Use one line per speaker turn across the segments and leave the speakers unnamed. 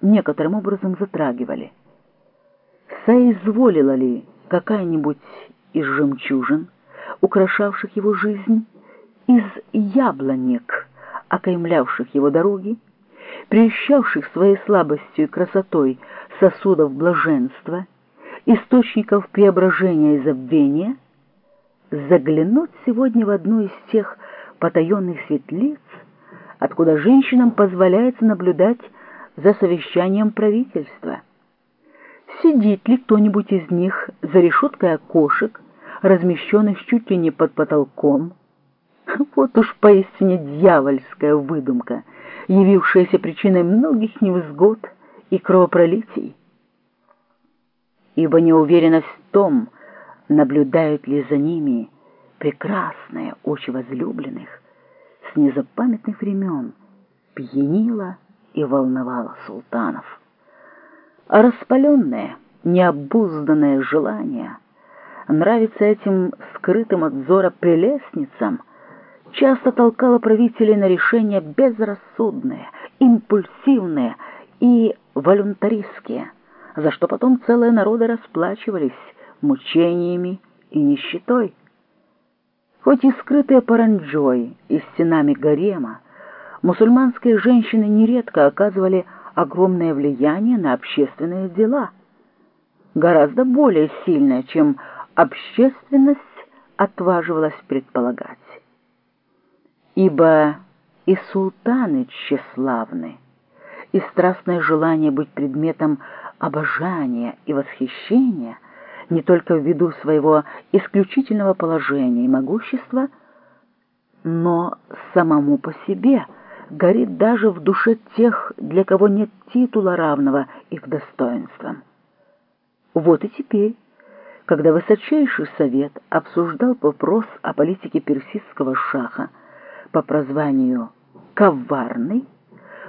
некоторым образом затрагивали. Соизволила ли какая-нибудь из жемчужин, украшавших его жизнь, из яблонек, окаймлявших его дороги, прельщавших своей слабостью и красотой сосудов блаженства, источников преображения и забвения, заглянуть сегодня в одну из тех потаенных светлиц, откуда женщинам позволяется наблюдать за совещанием правительства. Сидит ли кто-нибудь из них за решеткой окошек, размещенных чуть ли не под потолком? Вот уж поистине дьявольская выдумка, явившаяся причиной многих невзгод и кровопролитий. Ибо неуверенность в том, наблюдают ли за ними прекрасные очи возлюбленных, с незапамятных времен пьянила и волновала султанов. А распаленное, необузданное желание нравится этим скрытым от взора прелестницам, часто толкало правителей на решения безрассудные, импульсивные и волюнтаристские, за что потом целые народы расплачивались мучениями и нищетой. Хоть и скрытые паранджой и стенами гарема, мусульманские женщины нередко оказывали огромное влияние на общественные дела, гораздо более сильное, чем общественность отваживалась предполагать. Ибо и султаны тщеславны, и страстное желание быть предметом обожания и восхищения – не только ввиду своего исключительного положения и могущества, но самому по себе горит даже в душе тех, для кого нет титула равного их достоинствам. Вот и теперь, когда высочайший совет обсуждал вопрос о политике персидского шаха по прозванию «коварный»,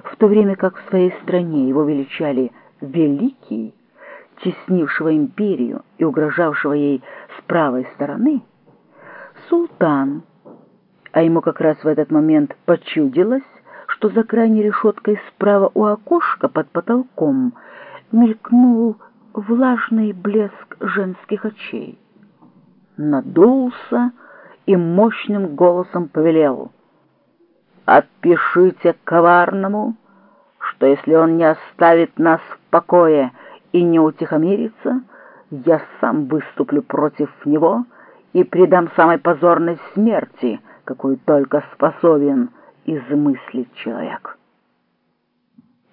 в то время как в своей стране его величали «великий», теснившего империю и угрожавшего ей с правой стороны, султан, а ему как раз в этот момент почудилось, что за крайней решеткой справа у окошка под потолком мелькнул влажный блеск женских очей. Надулся и мощным голосом повелел «Отпишите коварному, что если он не оставит нас в покое, и не утихомирится, я сам выступлю против него и предам самой позорной смерти, какую только способен измыслить человек.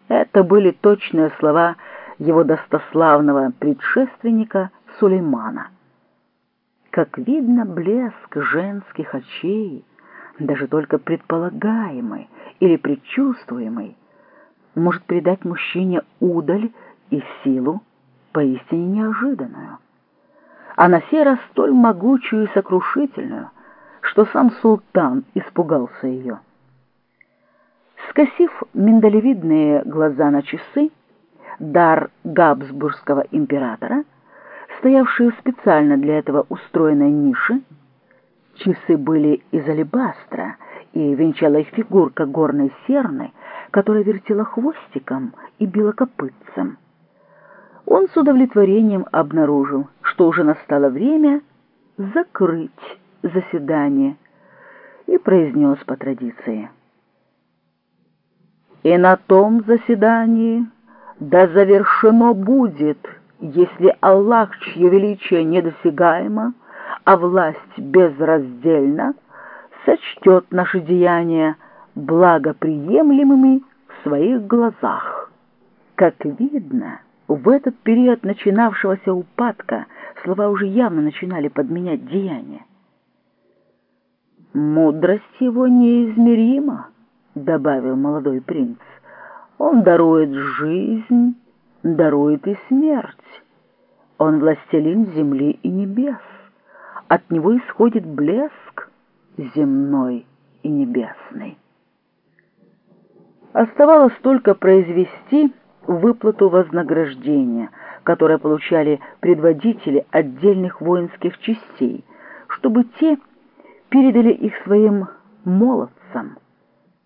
Это были точные слова его достославного предшественника Сулеймана. Как видно, блеск женских очей, даже только предполагаемый или предчувствуемый, может придать мужчине удаль и силу поистине неожиданную, а на сей раз столь могучую и сокрушительную, что сам султан испугался ее. Скосив миндалевидные глаза на часы, дар Габсбургского императора, стоявшие специально для этого устроенной ниши, часы были из алебастра, и венчала их фигурка горной серны, которая вертела хвостиком и била копытцем он с удовлетворением обнаружил, что уже настало время закрыть заседание, и произнес по традиции. «И на том заседании да завершено будет, если Аллах, чье величие недосягаемо, а власть безраздельна, сочтет наши деяния благоприемлемыми в своих глазах. Как видно, в этот период начинавшегося упадка слова уже явно начинали подменять деяния. «Мудрость его неизмерима», — добавил молодой принц. «Он дарует жизнь, дарует и смерть. Он властелин земли и небес. От него исходит блеск земной и небесный». Оставалось только произвести выплату вознаграждения, которое получали предводители отдельных воинских частей, чтобы те передали их своим молодцам,